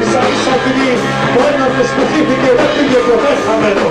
Ίσα ίσα κοινή ο έναρθος που χύθηκε δεν πήγε ποτέ χαμένο